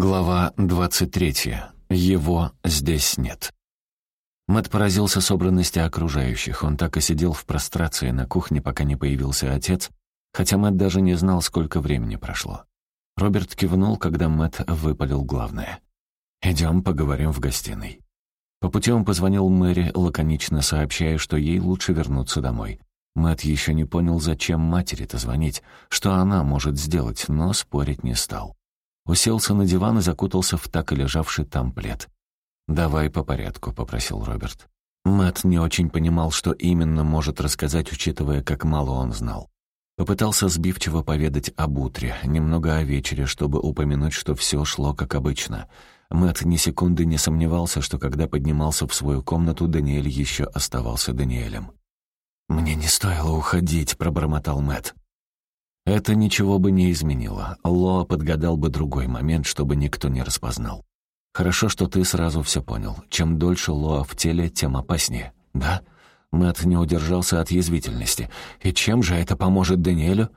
Глава 23. Его здесь нет. Мэт поразился собранности окружающих. Он так и сидел в прострации на кухне, пока не появился отец, хотя Мэт даже не знал, сколько времени прошло. Роберт кивнул, когда Мэт выпалил главное. «Идем поговорим в гостиной». По пути он позвонил Мэри, лаконично сообщая, что ей лучше вернуться домой. Мэт еще не понял, зачем матери-то звонить, что она может сделать, но спорить не стал. Уселся на диван и закутался в так и лежавший там плед. «Давай по порядку», — попросил Роберт. Мэт не очень понимал, что именно может рассказать, учитывая, как мало он знал. Попытался сбивчиво поведать об утре, немного о вечере, чтобы упомянуть, что все шло как обычно. Мэт ни секунды не сомневался, что когда поднимался в свою комнату, Даниэль еще оставался Даниэлем. «Мне не стоило уходить», — пробормотал Мэт. Это ничего бы не изменило. Лоа подгадал бы другой момент, чтобы никто не распознал. Хорошо, что ты сразу все понял. Чем дольше Лоа в теле, тем опаснее. Да? Мэтт не удержался от язвительности. И чем же это поможет Даниэлю?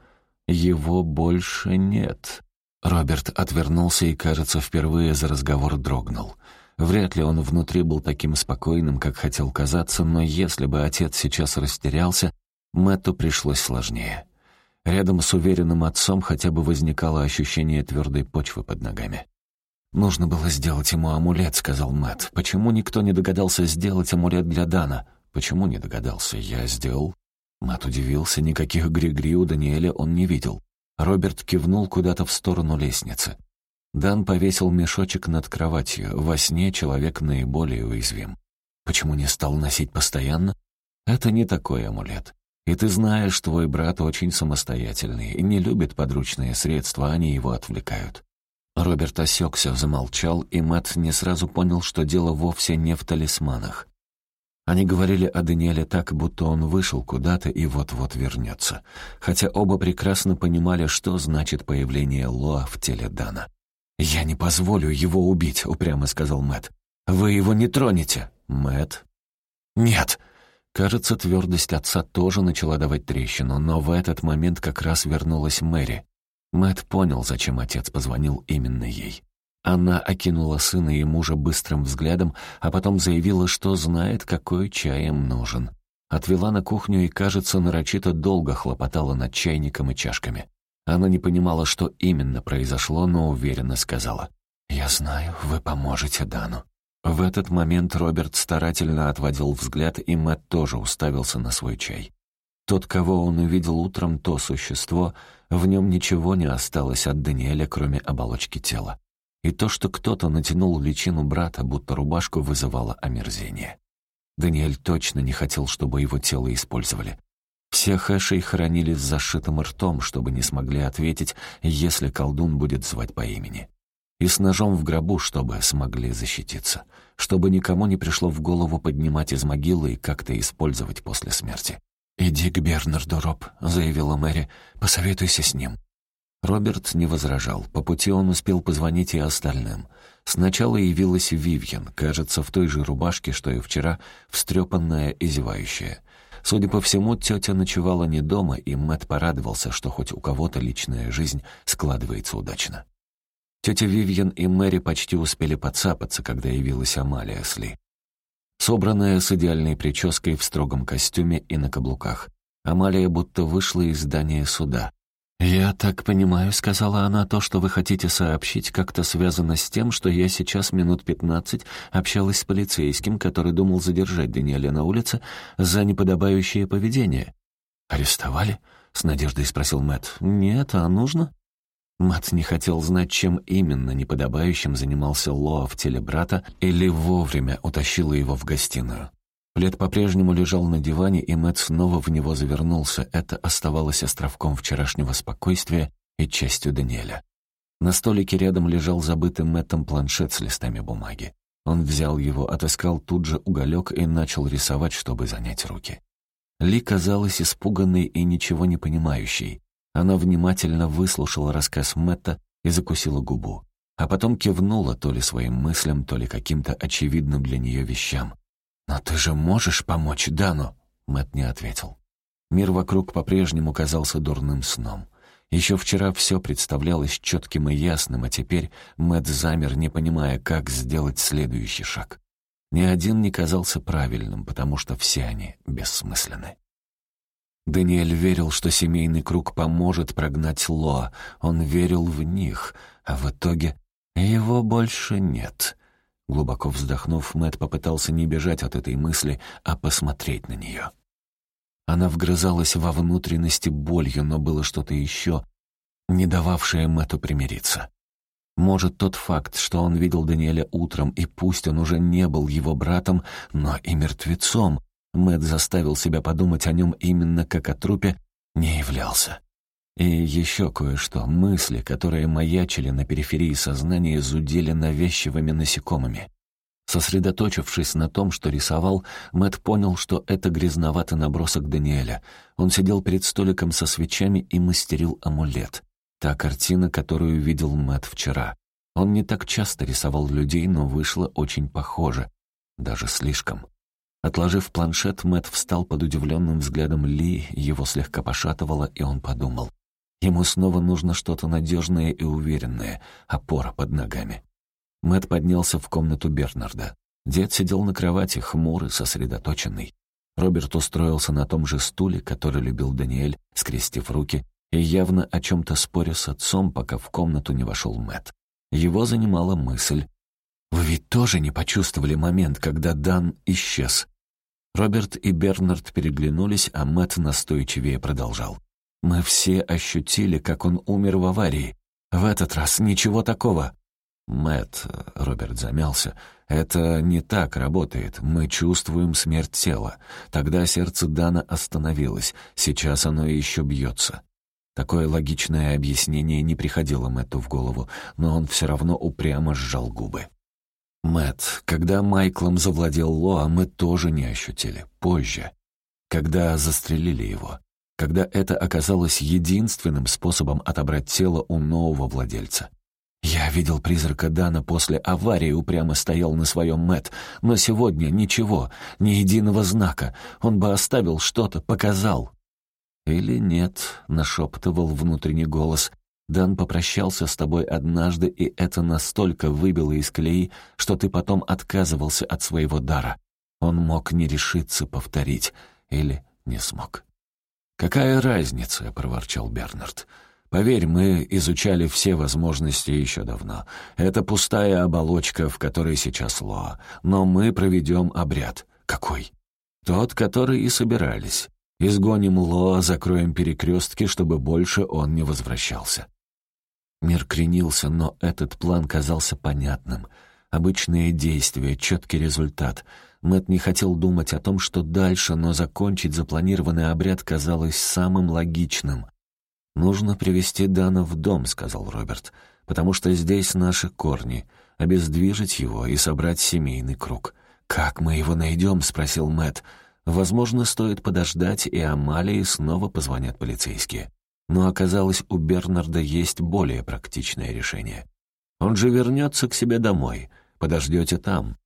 Его больше нет. Роберт отвернулся и, кажется, впервые за разговор дрогнул. Вряд ли он внутри был таким спокойным, как хотел казаться, но если бы отец сейчас растерялся, Мэтту пришлось сложнее. Рядом с уверенным отцом хотя бы возникало ощущение твердой почвы под ногами. «Нужно было сделать ему амулет», — сказал Мэтт. «Почему никто не догадался сделать амулет для Дана?» «Почему не догадался? Я сделал». Мэтт удивился, никаких гри-гри у Даниэля он не видел. Роберт кивнул куда-то в сторону лестницы. Дан повесил мешочек над кроватью. Во сне человек наиболее уязвим. Почему не стал носить постоянно? Это не такой амулет. И ты знаешь, твой брат очень самостоятельный и не любит подручные средства, они его отвлекают». Роберт осекся, замолчал, и Мэтт не сразу понял, что дело вовсе не в талисманах. Они говорили о Даниэле так, будто он вышел куда-то и вот-вот вернется, хотя оба прекрасно понимали, что значит появление Лоа в теле Дана. «Я не позволю его убить», — упрямо сказал Мэтт. «Вы его не тронете». «Мэтт?» «Нет», Кажется, твердость отца тоже начала давать трещину, но в этот момент как раз вернулась Мэри. Мэт понял, зачем отец позвонил именно ей. Она окинула сына и мужа быстрым взглядом, а потом заявила, что знает, какой чай им нужен. Отвела на кухню и, кажется, нарочито долго хлопотала над чайником и чашками. Она не понимала, что именно произошло, но уверенно сказала. «Я знаю, вы поможете Дану». В этот момент Роберт старательно отводил взгляд, и Мэтт тоже уставился на свой чай. Тот, кого он увидел утром, то существо, в нем ничего не осталось от Даниэля, кроме оболочки тела. И то, что кто-то натянул личину брата, будто рубашку, вызывало омерзение. Даниэль точно не хотел, чтобы его тело использовали. Все хэшей хоронили с зашитым ртом, чтобы не смогли ответить, если колдун будет звать по имени и с ножом в гробу, чтобы смогли защититься, чтобы никому не пришло в голову поднимать из могилы и как-то использовать после смерти. «Иди к Бернарду, Роб», — заявила Мэри, — «посоветуйся с ним». Роберт не возражал. По пути он успел позвонить и остальным. Сначала явилась Вивьен, кажется, в той же рубашке, что и вчера, встрепанная и зевающая. Судя по всему, тетя ночевала не дома, и Мэтт порадовался, что хоть у кого-то личная жизнь складывается удачно. Тетя Вивьен и Мэри почти успели подцапаться, когда явилась Амалия Сли. Собранная с идеальной прической в строгом костюме и на каблуках. Амалия будто вышла из здания суда. «Я так понимаю», — сказала она, — «то, что вы хотите сообщить, как-то связано с тем, что я сейчас минут пятнадцать общалась с полицейским, который думал задержать Даниэля на улице за неподобающее поведение». «Арестовали?» — с надеждой спросил Мэтт. «Нет, а нужно?» Мат не хотел знать, чем именно неподобающим занимался Лоа в теле брата или вовремя утащила его в гостиную. Плед по-прежнему лежал на диване, и Мэтт снова в него завернулся. Это оставалось островком вчерашнего спокойствия и частью Даниэля. На столике рядом лежал забытый Мэттом планшет с листами бумаги. Он взял его, отыскал тут же уголек и начал рисовать, чтобы занять руки. Ли казалась испуганной и ничего не понимающей. Она внимательно выслушала рассказ Мэтта и закусила губу, а потом кивнула то ли своим мыслям, то ли каким-то очевидным для нее вещам. «Но ты же можешь помочь Дану?» Мэтт не ответил. Мир вокруг по-прежнему казался дурным сном. Еще вчера все представлялось четким и ясным, а теперь Мэтт замер, не понимая, как сделать следующий шаг. Ни один не казался правильным, потому что все они бессмысленны. Даниэль верил, что семейный круг поможет прогнать Лоа. Он верил в них, а в итоге его больше нет. Глубоко вздохнув, Мэтт попытался не бежать от этой мысли, а посмотреть на нее. Она вгрызалась во внутренности болью, но было что-то еще, не дававшее Мэтту примириться. Может, тот факт, что он видел Даниэля утром, и пусть он уже не был его братом, но и мертвецом, Мэтт заставил себя подумать о нем именно как о трупе, не являлся. И еще кое-что, мысли, которые маячили на периферии сознания, зудели навязчивыми насекомыми. Сосредоточившись на том, что рисовал, Мэт понял, что это грязноватый набросок Даниэля. Он сидел перед столиком со свечами и мастерил амулет. Та картина, которую видел Мэт вчера. Он не так часто рисовал людей, но вышло очень похоже. Даже слишком. Отложив планшет, Мэт встал под удивленным взглядом Ли, его слегка пошатывало, и он подумал. Ему снова нужно что-то надежное и уверенное, опора под ногами. Мэт поднялся в комнату Бернарда. Дед сидел на кровати, хмурый, сосредоточенный. Роберт устроился на том же стуле, который любил Даниэль, скрестив руки, и явно о чем-то споря с отцом, пока в комнату не вошел Мэт. Его занимала мысль. «Вы ведь тоже не почувствовали момент, когда Дан исчез?» Роберт и Бернард переглянулись, а Мэт настойчивее продолжал. «Мы все ощутили, как он умер в аварии. В этот раз ничего такого. Мэт, Роберт замялся, это не так работает. Мы чувствуем смерть тела. Тогда сердце Дана остановилось, сейчас оно еще бьется. Такое логичное объяснение не приходило Мэтту в голову, но он все равно упрямо сжал губы. Мэт, когда Майклом завладел Лоа, мы тоже не ощутили. Позже. Когда застрелили его. Когда это оказалось единственным способом отобрать тело у нового владельца. «Я видел призрака Дана после аварии, упрямо стоял на своем Мэт, но сегодня ничего, ни единого знака. Он бы оставил что-то, показал». «Или нет», — нашептывал внутренний голос. «Дан попрощался с тобой однажды, и это настолько выбило из колеи, что ты потом отказывался от своего дара. Он мог не решиться повторить, или не смог». «Какая разница?» — проворчал Бернард. Поверь, мы изучали все возможности еще давно. Это пустая оболочка, в которой сейчас Лоа. Но мы проведем обряд. Какой? Тот, который и собирались. Изгоним Лоа, закроем перекрестки, чтобы больше он не возвращался. Мир кренился, но этот план казался понятным. Обычные действия, четкий результат. Мэт не хотел думать о том, что дальше, но закончить запланированный обряд казалось самым логичным. «Нужно привести Дана в дом», — сказал Роберт, «потому что здесь наши корни, обездвижить его и собрать семейный круг». «Как мы его найдем?» — спросил Мэт. «Возможно, стоит подождать, и Амалии снова позвонят полицейские». Но оказалось, у Бернарда есть более практичное решение. «Он же вернется к себе домой. Подождете там».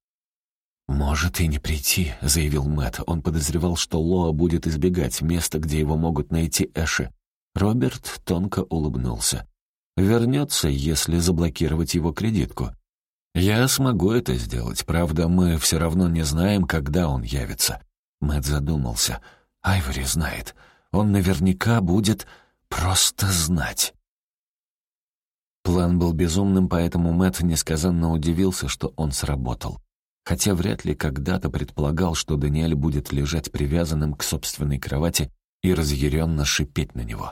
«Может и не прийти», — заявил Мэт. Он подозревал, что Лоа будет избегать места, где его могут найти Эши, Роберт тонко улыбнулся. «Вернется, если заблокировать его кредитку. Я смогу это сделать, правда, мы все равно не знаем, когда он явится». Мэтт задумался. «Айвори знает. Он наверняка будет просто знать». План был безумным, поэтому Мэтт несказанно удивился, что он сработал. Хотя вряд ли когда-то предполагал, что Даниэль будет лежать привязанным к собственной кровати и разъяренно шипеть на него.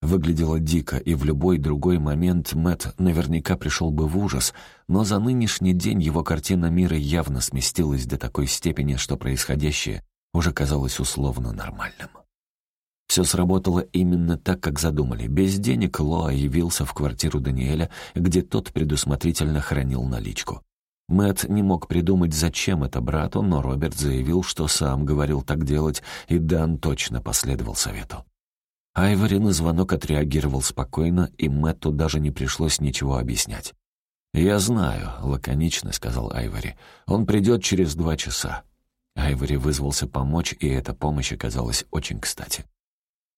Выглядело дико, и в любой другой момент Мэт наверняка пришел бы в ужас, но за нынешний день его картина мира явно сместилась до такой степени, что происходящее уже казалось условно нормальным. Все сработало именно так, как задумали. Без денег Лоа явился в квартиру Даниэля, где тот предусмотрительно хранил наличку. Мэт не мог придумать, зачем это брату, но Роберт заявил, что сам говорил так делать, и Дан точно последовал совету. Айвори на звонок отреагировал спокойно, и Мэтту даже не пришлось ничего объяснять. «Я знаю», — лаконично сказал Айвори. «Он придет через два часа». Айвори вызвался помочь, и эта помощь оказалась очень кстати.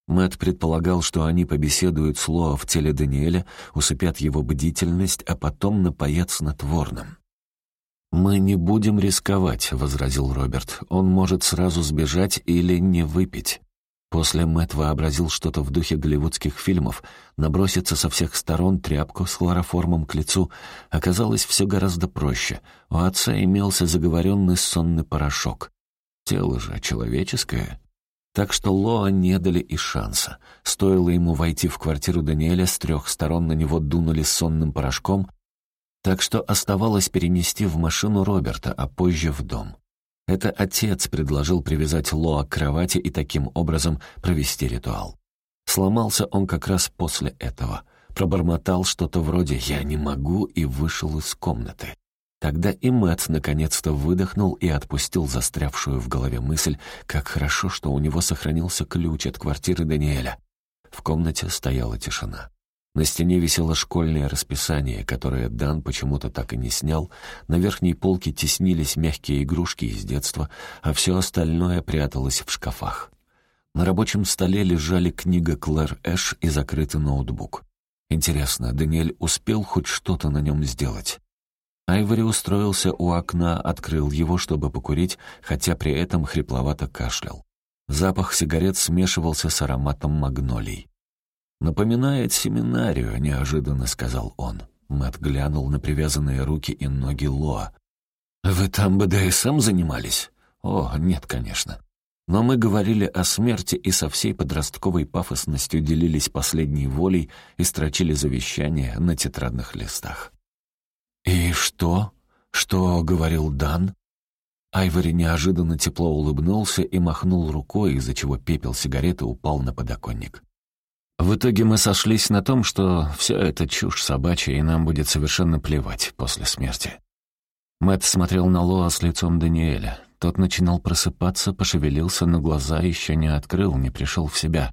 Мэтт предполагал, что они побеседуют с Лоа в теле Даниэля, усыпят его бдительность, а потом напоят снотворным. «Мы не будем рисковать», — возразил Роберт. «Он может сразу сбежать или не выпить». После Мэтт вообразил что-то в духе голливудских фильмов, наброситься со всех сторон тряпку с хлороформом к лицу. Оказалось, все гораздо проще. У отца имелся заговоренный сонный порошок. Тело же человеческое. Так что Лоа не дали и шанса. Стоило ему войти в квартиру Даниэля, с трех сторон на него дунули сонным порошком, так что оставалось перенести в машину Роберта, а позже в дом. Это отец предложил привязать Лоа к кровати и таким образом провести ритуал. Сломался он как раз после этого. Пробормотал что-то вроде «я не могу» и вышел из комнаты. Тогда и Мэтт наконец-то выдохнул и отпустил застрявшую в голове мысль, как хорошо, что у него сохранился ключ от квартиры Даниэля. В комнате стояла тишина. На стене висело школьное расписание, которое Дан почему-то так и не снял. На верхней полке теснились мягкие игрушки из детства, а все остальное пряталось в шкафах. На рабочем столе лежали книга Клэр Эш и закрытый ноутбук. Интересно, Даниэль успел хоть что-то на нем сделать? Айвори устроился у окна, открыл его, чтобы покурить, хотя при этом хрипловато кашлял. Запах сигарет смешивался с ароматом магнолий. «Напоминает семинарию», — неожиданно сказал он. Мэт глянул на привязанные руки и ноги Лоа. «Вы там БДСМ занимались?» «О, нет, конечно. Но мы говорили о смерти и со всей подростковой пафосностью делились последней волей и строчили завещания на тетрадных листах». «И что? Что говорил Дан?» Айвори неожиданно тепло улыбнулся и махнул рукой, из-за чего пепел сигареты упал на подоконник. В итоге мы сошлись на том, что все это чушь собачья, и нам будет совершенно плевать после смерти. Мэтт смотрел на Лоа с лицом Даниэля. Тот начинал просыпаться, пошевелился, но глаза еще не открыл, не пришел в себя.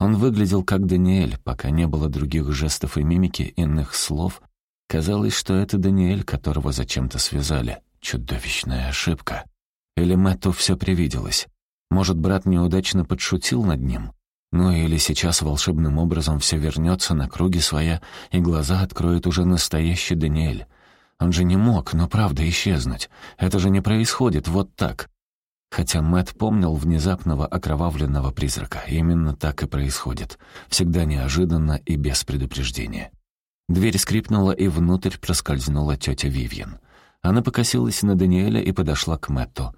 Он выглядел как Даниэль, пока не было других жестов и мимики, иных слов — Казалось, что это Даниэль, которого зачем-то связали. Чудовищная ошибка. Или Мэтту все привиделось. Может, брат неудачно подшутил над ним? Ну или сейчас волшебным образом все вернется на круги своя, и глаза откроет уже настоящий Даниэль. Он же не мог, но правда, исчезнуть. Это же не происходит вот так. Хотя Мэт помнил внезапного окровавленного призрака. Именно так и происходит. Всегда неожиданно и без предупреждения. Дверь скрипнула, и внутрь проскользнула тетя Вивьен. Она покосилась на Даниэля и подошла к Мэтту.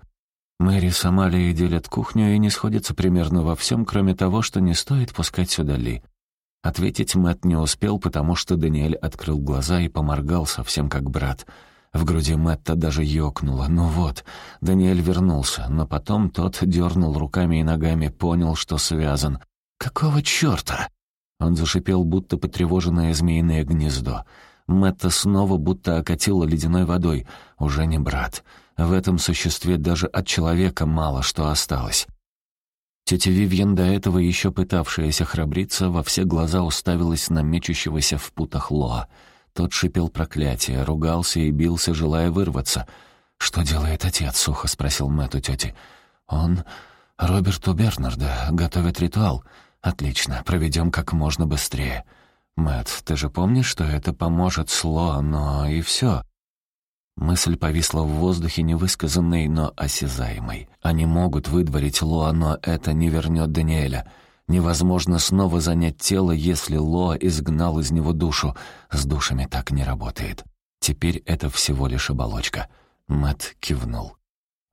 Мэри с Амалией делят кухню и не сходятся примерно во всем, кроме того, что не стоит пускать сюда Ли. Ответить Мэтт не успел, потому что Даниэль открыл глаза и поморгал совсем как брат. В груди Мэтта даже ёкнуло. Ну вот, Даниэль вернулся, но потом тот дернул руками и ногами, понял, что связан. «Какого чёрта?» Он зашипел, будто потревоженное змеиное гнездо. Мэтта снова будто окатила ледяной водой. Уже не брат. В этом существе даже от человека мало что осталось. Тетя Вивьен, до этого еще пытавшаяся храбриться, во все глаза уставилась на мечущегося в путах Лоа. Тот шипел проклятие, ругался и бился, желая вырваться. «Что делает отец?» — сухо спросил Мэтт у тети. «Он... Роберту Бернарда готовит ритуал». «Отлично, проведем как можно быстрее. Мэтт, ты же помнишь, что это поможет Сло, но и все». Мысль повисла в воздухе невысказанной, но осязаемой. Они могут выдворить Лоа, но это не вернет Даниэля. Невозможно снова занять тело, если Лоа изгнал из него душу. С душами так не работает. Теперь это всего лишь оболочка. Мэт кивнул.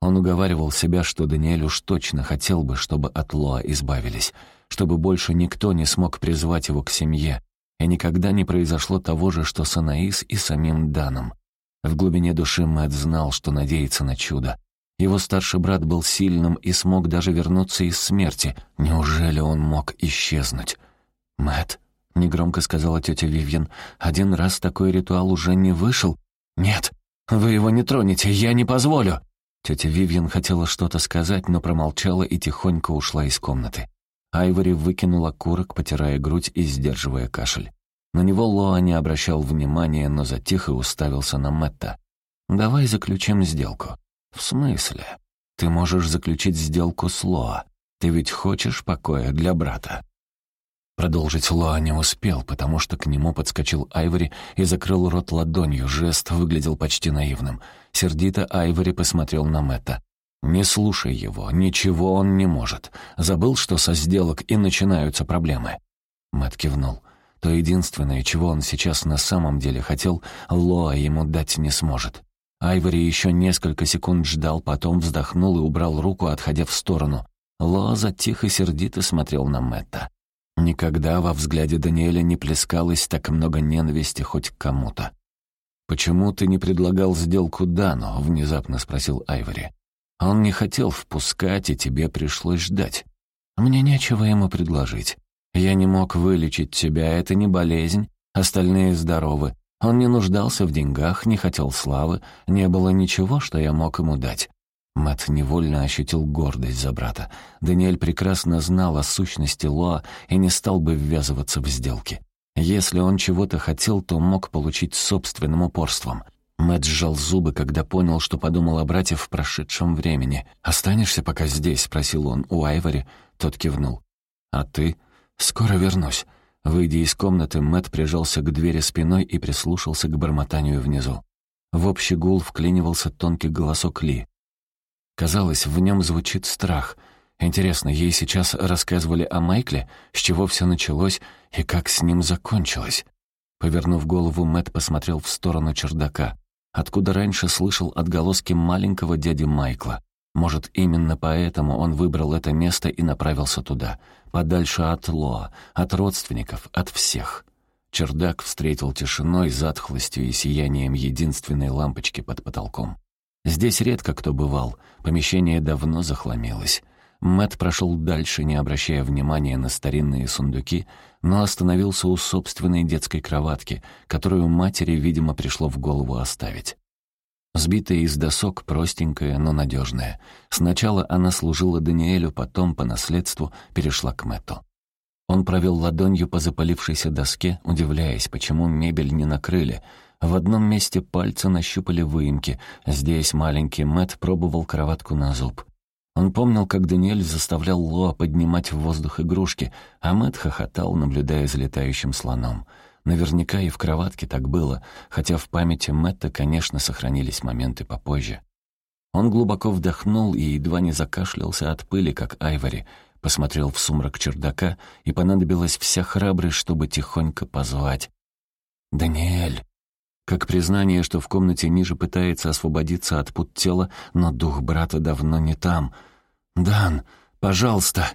Он уговаривал себя, что Даниэль уж точно хотел бы, чтобы от Лоа избавились — чтобы больше никто не смог призвать его к семье, и никогда не произошло того же, что с Анаис и самим Даном. В глубине души Мэтт знал, что надеется на чудо. Его старший брат был сильным и смог даже вернуться из смерти. Неужели он мог исчезнуть? Мэтт, негромко сказала тетя Вивьен, один раз такой ритуал уже не вышел. Нет, вы его не тронете, я не позволю. Тетя Вивьен хотела что-то сказать, но промолчала и тихонько ушла из комнаты. Айвори выкинул окурок, потирая грудь и сдерживая кашель. На него Лоа не обращал внимания, но затих и уставился на Мэтта. «Давай заключим сделку». «В смысле? Ты можешь заключить сделку с Лоа. Ты ведь хочешь покоя для брата?» Продолжить Лоа не успел, потому что к нему подскочил Айвори и закрыл рот ладонью. Жест выглядел почти наивным. Сердито Айвори посмотрел на Мэтта. «Не слушай его, ничего он не может. Забыл, что со сделок и начинаются проблемы». Мэтт кивнул. То единственное, чего он сейчас на самом деле хотел, Лоа ему дать не сможет. Айвори еще несколько секунд ждал, потом вздохнул и убрал руку, отходя в сторону. Лоа затих и сердито смотрел на Мэтта. Никогда во взгляде Даниэля не плескалось так много ненависти хоть к кому-то. «Почему ты не предлагал сделку Дану?» — внезапно спросил Айвори. «Он не хотел впускать, и тебе пришлось ждать. Мне нечего ему предложить. Я не мог вылечить тебя, это не болезнь, остальные здоровы. Он не нуждался в деньгах, не хотел славы, не было ничего, что я мог ему дать. Мэт невольно ощутил гордость за брата. Даниэль прекрасно знал о сущности Лоа и не стал бы ввязываться в сделки. Если он чего-то хотел, то мог получить собственным упорством. Мэт сжал зубы, когда понял, что подумал о брате в прошедшем времени. «Останешься пока здесь?» — спросил он у Айвори. Тот кивнул. «А ты?» «Скоро вернусь». Выйдя из комнаты, Мэт прижался к двери спиной и прислушался к бормотанию внизу. В общий гул вклинивался тонкий голосок Ли. Казалось, в нем звучит страх. Интересно, ей сейчас рассказывали о Майкле, с чего все началось и как с ним закончилось? Повернув голову, Мэт посмотрел в сторону чердака, откуда раньше слышал отголоски маленького дяди Майкла. Может, именно поэтому он выбрал это место и направился туда, подальше от Лоа, от родственников, от всех. Чердак встретил тишиной, затхлостью и сиянием единственной лампочки под потолком. Здесь редко кто бывал, помещение давно захламилось. Мэт прошел дальше, не обращая внимания на старинные сундуки, но остановился у собственной детской кроватки, которую матери, видимо, пришло в голову оставить. Сбитая из досок, простенькая, но надежная. Сначала она служила Даниэлю, потом, по наследству, перешла к Мэтту. Он провел ладонью по запалившейся доске, удивляясь, почему мебель не накрыли — в одном месте пальцы нащупали выемки, здесь маленький Мэт пробовал кроватку на зуб. Он помнил, как Даниэль заставлял Лоа поднимать в воздух игрушки, а Мэт хохотал, наблюдая за летающим слоном. Наверняка и в кроватке так было, хотя в памяти Мэтта, конечно, сохранились моменты попозже. Он глубоко вдохнул и едва не закашлялся от пыли, как Айвори, посмотрел в сумрак чердака, и понадобилась вся храбрость, чтобы тихонько позвать. «Даниэль!» Как признание, что в комнате ниже пытается освободиться от пут тела, но дух брата давно не там. «Дан, пожалуйста!»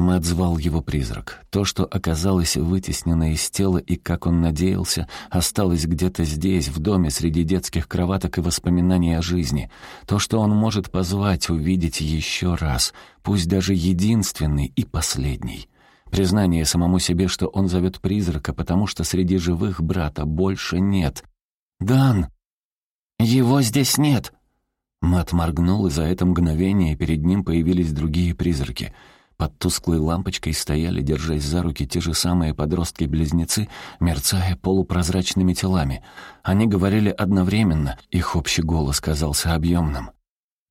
Мэтт звал его призрак. То, что оказалось вытеснено из тела и, как он надеялся, осталось где-то здесь, в доме, среди детских кроваток и воспоминаний о жизни. То, что он может позвать, увидеть еще раз, пусть даже единственный и последний. Признание самому себе, что он зовет призрака, потому что среди живых брата больше нет. «Дан! Его здесь нет!» Мат моргнул, и за это мгновение перед ним появились другие призраки. Под тусклой лампочкой стояли, держась за руки, те же самые подростки-близнецы, мерцая полупрозрачными телами. Они говорили одновременно, их общий голос казался объемным.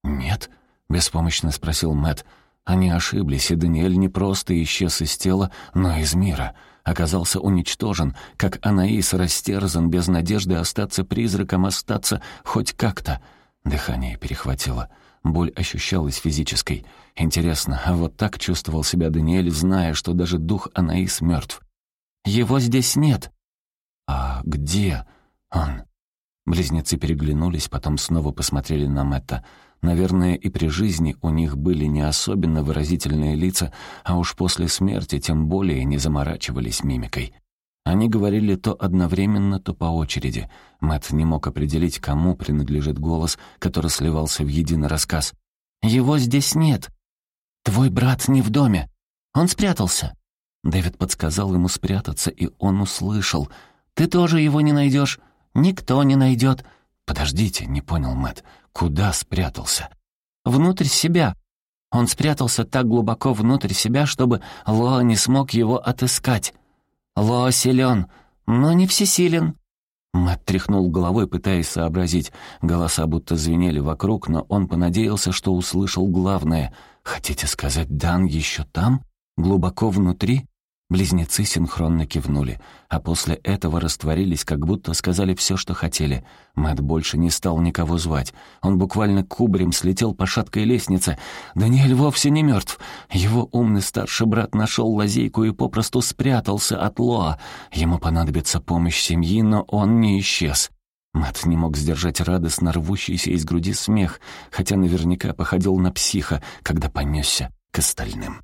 «Нет?» — беспомощно спросил Мэт. Они ошиблись, и Даниэль не просто исчез из тела, но из мира. Оказался уничтожен, как Анаис растерзан, без надежды остаться призраком, остаться хоть как-то. Дыхание перехватило. Боль ощущалась физической. Интересно, а вот так чувствовал себя Даниэль, зная, что даже дух Анаис мертв. «Его здесь нет!» «А где он?» Близнецы переглянулись, потом снова посмотрели на Мэтта. Наверное, и при жизни у них были не особенно выразительные лица, а уж после смерти тем более не заморачивались мимикой. Они говорили то одновременно, то по очереди. Мэт не мог определить, кому принадлежит голос, который сливался в единый рассказ. «Его здесь нет. Твой брат не в доме. Он спрятался». Дэвид подсказал ему спрятаться, и он услышал. «Ты тоже его не найдешь. Никто не найдет». «Подождите», — не понял Мэт. Куда спрятался? Внутрь себя. Он спрятался так глубоко внутрь себя, чтобы Лоа не смог его отыскать. Лоа силен, но не всесилен. Мэтт тряхнул головой, пытаясь сообразить. Голоса будто звенели вокруг, но он понадеялся, что услышал главное. «Хотите сказать, Дан еще там? Глубоко внутри?» Близнецы синхронно кивнули, а после этого растворились, как будто сказали все, что хотели. Мэтт больше не стал никого звать. Он буквально кубарем слетел по шаткой лестнице. Даниэль вовсе не мертв. Его умный старший брат нашел лазейку и попросту спрятался от Лоа. Ему понадобится помощь семьи, но он не исчез. Мэтт не мог сдержать радостно рвущийся из груди смех, хотя наверняка походил на психа, когда понесся к остальным.